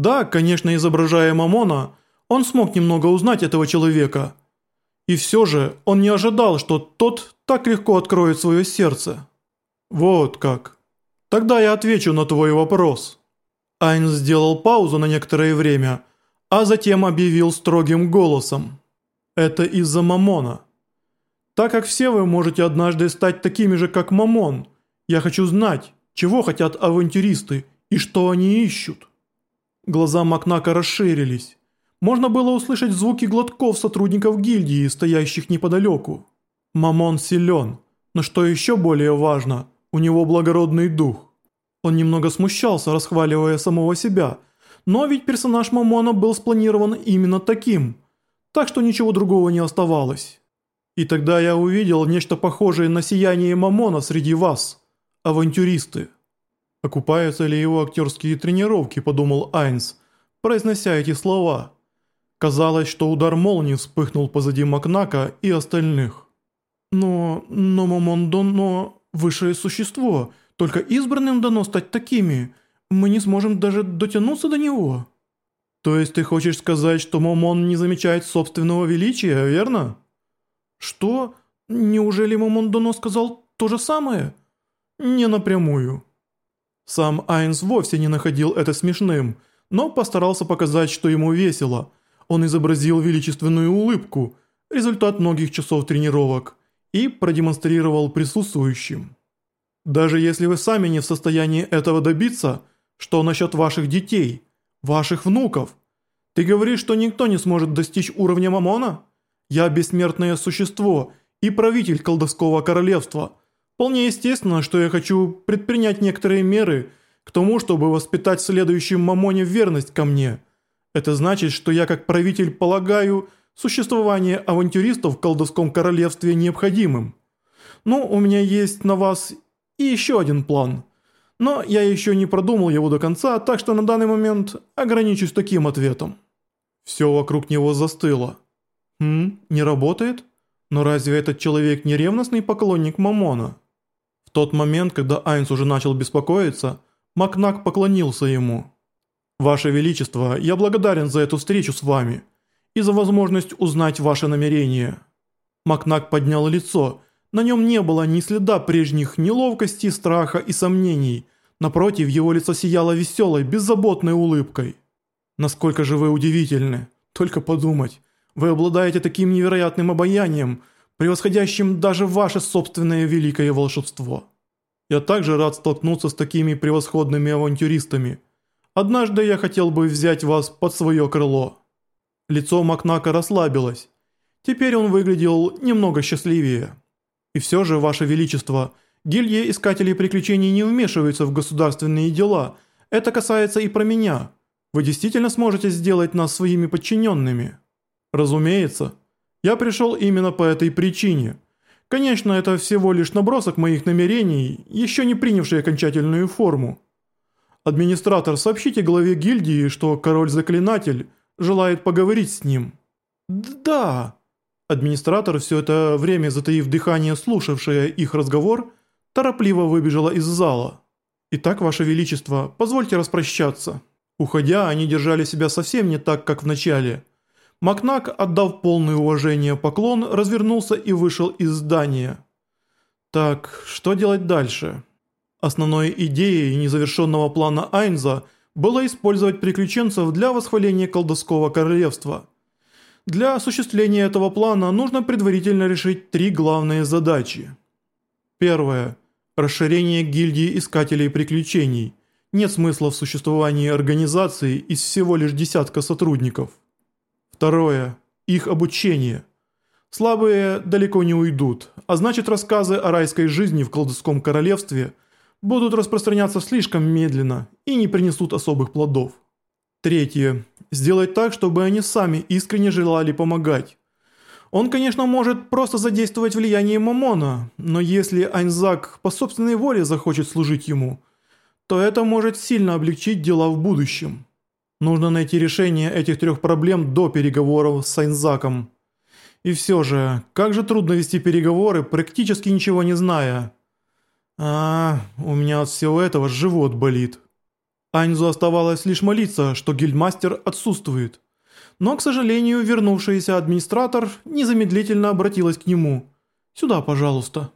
Да, конечно, изображая Мамона, он смог немного узнать этого человека. И все же он не ожидал, что тот так легко откроет свое сердце. Вот как. Тогда я отвечу на твой вопрос. Айн сделал паузу на некоторое время, а затем объявил строгим голосом. Это из-за Мамона. Так как все вы можете однажды стать такими же, как Мамон, я хочу знать, чего хотят авантюристы и что они ищут. Глаза Макнака расширились. Можно было услышать звуки глотков сотрудников гильдии, стоящих неподалеку. Мамон силен, но что еще более важно, у него благородный дух. Он немного смущался, расхваливая самого себя, но ведь персонаж Мамона был спланирован именно таким, так что ничего другого не оставалось. И тогда я увидел нечто похожее на сияние Момона среди вас, авантюристы. Окупаются ли его актерские тренировки, подумал Айнс, произнося эти слова. Казалось, что удар молнии вспыхнул позади Макнака и остальных. Но, но Момон Доно, но высшее существо, только избранным дано стать такими. Мы не сможем даже дотянуться до него. То есть ты хочешь сказать, что Момон не замечает собственного величия, верно? Что? Неужели Момон Доно сказал то же самое? Не напрямую. Сам Айнс вовсе не находил это смешным, но постарался показать, что ему весело. Он изобразил величественную улыбку, результат многих часов тренировок, и продемонстрировал присутствующим. Даже если вы сами не в состоянии этого добиться, что насчет ваших детей, ваших внуков? Ты говоришь, что никто не сможет достичь уровня Мамона? Я бессмертное существо и правитель колдовского королевства – Вполне естественно, что я хочу предпринять некоторые меры к тому, чтобы воспитать следующим Мамоне верность ко мне. Это значит, что я как правитель полагаю существование авантюристов в колдовском королевстве необходимым. Ну, у меня есть на вас и еще один план. Но я еще не продумал его до конца, так что на данный момент ограничусь таким ответом. Все вокруг него застыло. Хм, не работает? Но разве этот человек не ревностный поклонник Мамона? Тот момент, когда Айнс уже начал беспокоиться, Макнак поклонился ему. «Ваше Величество, я благодарен за эту встречу с вами и за возможность узнать ваши намерения». Макнак поднял лицо, на нем не было ни следа прежних неловкости, страха и сомнений. Напротив, его лицо сияло веселой, беззаботной улыбкой. «Насколько же вы удивительны! Только подумать, вы обладаете таким невероятным обаянием – превосходящим даже ваше собственное великое волшебство. Я также рад столкнуться с такими превосходными авантюристами. Однажды я хотел бы взять вас под свое крыло». Лицо Макнака расслабилось. Теперь он выглядел немного счастливее. «И все же, Ваше Величество, гильдия Искателей Приключений не вмешивается в государственные дела. Это касается и про меня. Вы действительно сможете сделать нас своими подчиненными?» «Разумеется». Я пришел именно по этой причине. Конечно, это всего лишь набросок моих намерений, еще не принявший окончательную форму. Администратор, сообщите главе гильдии, что король-заклинатель желает поговорить с ним. Да. Администратор, все это время затаив дыхание, слушавшая их разговор, торопливо выбежала из зала. «Итак, Ваше Величество, позвольте распрощаться». Уходя, они держали себя совсем не так, как в начале – Макнак, отдав полное уважение поклон, развернулся и вышел из здания. Так, что делать дальше? Основной идеей незавершенного плана Айнза было использовать приключенцев для восхваления колдовского королевства. Для осуществления этого плана нужно предварительно решить три главные задачи. Первое. Расширение гильдии искателей приключений. Нет смысла в существовании организации из всего лишь десятка сотрудников. Второе. Их обучение. Слабые далеко не уйдут, а значит рассказы о райской жизни в колдовском королевстве будут распространяться слишком медленно и не принесут особых плодов. Третье. Сделать так, чтобы они сами искренне желали помогать. Он, конечно, может просто задействовать влияние Мамона, но если Айнзак по собственной воле захочет служить ему, то это может сильно облегчить дела в будущем. Нужно найти решение этих трех проблем до переговоров с Сайнзаком. И все же, как же трудно вести переговоры, практически ничего не зная. А, у меня от всего этого живот болит. Айнзу оставалось лишь молиться, что гильдмастер отсутствует. Но, к сожалению, вернувшийся администратор незамедлительно обратилась к нему. «Сюда, пожалуйста».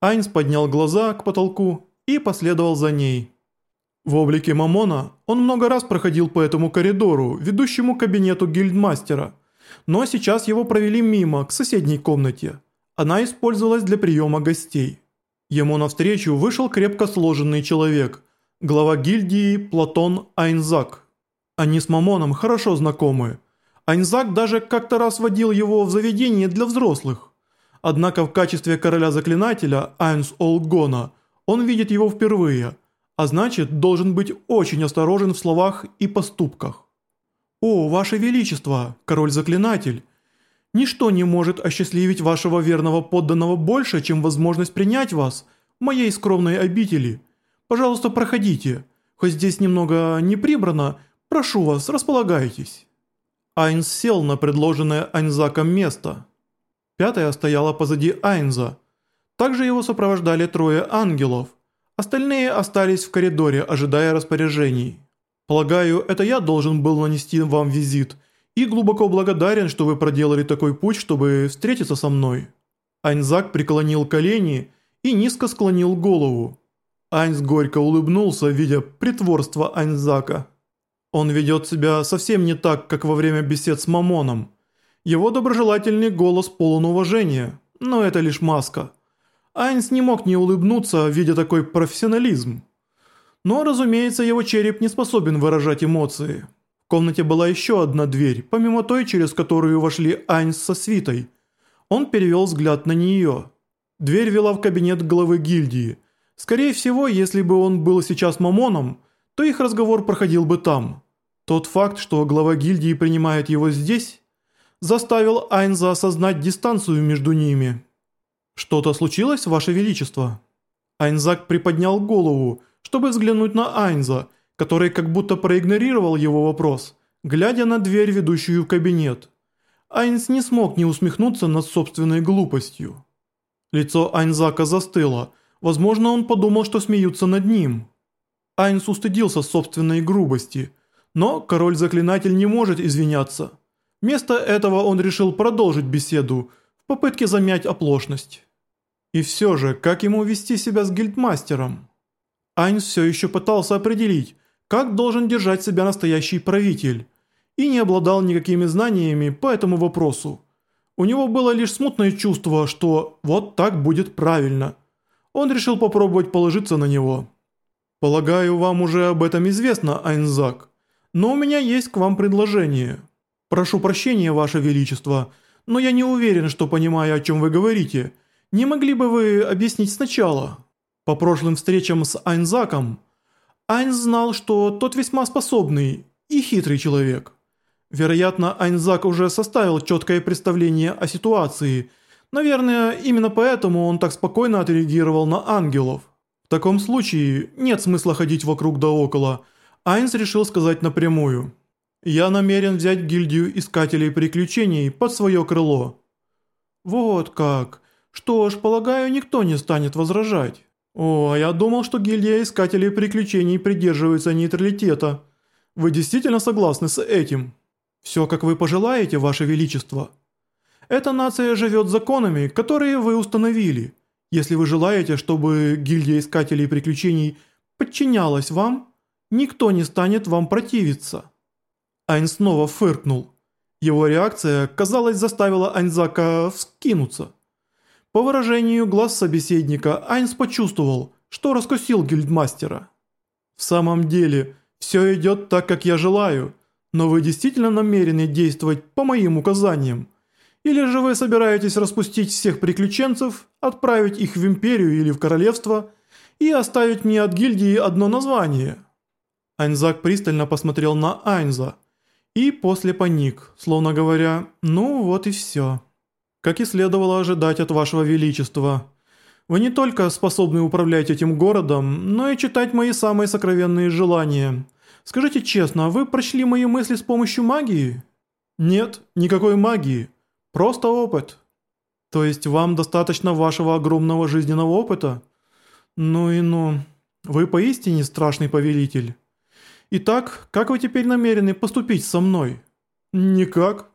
Айнс поднял глаза к потолку и последовал за ней. В облике Мамона он много раз проходил по этому коридору, ведущему к кабинету гильдмастера, но сейчас его провели мимо, к соседней комнате. Она использовалась для приема гостей. Ему навстречу вышел крепко сложенный человек, глава гильдии Платон Айнзак. Они с Мамоном хорошо знакомы. Айнзак даже как-то раз водил его в заведение для взрослых. Однако в качестве короля-заклинателя Айнс Олгона он видит его впервые – а значит, должен быть очень осторожен в словах и поступках. «О, Ваше Величество, король-заклинатель, ничто не может осчастливить вашего верного подданного больше, чем возможность принять вас в моей скромной обители. Пожалуйста, проходите, хоть здесь немного не прибрано, прошу вас, располагайтесь». Айнз сел на предложенное Айнзаком место. Пятая стояла позади Айнза. Также его сопровождали трое ангелов – Остальные остались в коридоре, ожидая распоряжений. Полагаю, это я должен был нанести вам визит, и глубоко благодарен, что вы проделали такой путь, чтобы встретиться со мной». Айнзак преклонил колени и низко склонил голову. Айнс горько улыбнулся, видя притворство Айнзака. Он ведет себя совсем не так, как во время бесед с Мамоном. Его доброжелательный голос полон уважения, но это лишь маска – Айнс не мог не улыбнуться, видя такой профессионализм. Но, разумеется, его череп не способен выражать эмоции. В комнате была еще одна дверь, помимо той, через которую вошли Айнс со свитой. Он перевел взгляд на нее. Дверь вела в кабинет главы гильдии. Скорее всего, если бы он был сейчас мамоном, то их разговор проходил бы там. Тот факт, что глава гильдии принимает его здесь, заставил Айнза осознать дистанцию между ними. «Что-то случилось, Ваше Величество?» Айнзак приподнял голову, чтобы взглянуть на Айнза, который как будто проигнорировал его вопрос, глядя на дверь, ведущую в кабинет. Айнз не смог не усмехнуться над собственной глупостью. Лицо Айнзака застыло, возможно, он подумал, что смеются над ним. Айнз устыдился собственной грубости, но король-заклинатель не может извиняться. Вместо этого он решил продолжить беседу, в попытке замять оплошность. И все же, как ему вести себя с гильдмастером? Айнс все еще пытался определить, как должен держать себя настоящий правитель, и не обладал никакими знаниями по этому вопросу. У него было лишь смутное чувство, что вот так будет правильно. Он решил попробовать положиться на него. «Полагаю, вам уже об этом известно, Айнзак, но у меня есть к вам предложение. Прошу прощения, Ваше Величество, но я не уверен, что понимаю, о чем вы говорите». Не могли бы вы объяснить сначала? По прошлым встречам с Айнзаком, Айнз знал, что тот весьма способный и хитрый человек. Вероятно, Айнзак уже составил четкое представление о ситуации. Наверное, именно поэтому он так спокойно отреагировал на ангелов. В таком случае нет смысла ходить вокруг да около. Айнз решил сказать напрямую. «Я намерен взять гильдию искателей приключений под свое крыло». «Вот как. Что ж, полагаю, никто не станет возражать. О, а я думал, что гильдия искателей приключений придерживается нейтралитета. Вы действительно согласны с этим? Все, как вы пожелаете, ваше величество. Эта нация живет законами, которые вы установили. Если вы желаете, чтобы гильдия искателей приключений подчинялась вам, никто не станет вам противиться. Айн снова фыркнул. Его реакция, казалось, заставила Айнзака вскинуться. По выражению глаз собеседника Айнс почувствовал, что раскусил гильдмастера. «В самом деле, все идет так, как я желаю, но вы действительно намерены действовать по моим указаниям? Или же вы собираетесь распустить всех приключенцев, отправить их в империю или в королевство и оставить мне от гильдии одно название?» Айнзак пристально посмотрел на Айнза и после паник, словно говоря «ну вот и все». Как и следовало ожидать от вашего величества. Вы не только способны управлять этим городом, но и читать мои самые сокровенные желания. Скажите честно, вы прочли мои мысли с помощью магии? Нет, никакой магии. Просто опыт. То есть вам достаточно вашего огромного жизненного опыта? Ну и ну. Вы поистине страшный повелитель. Итак, как вы теперь намерены поступить со мной? Никак.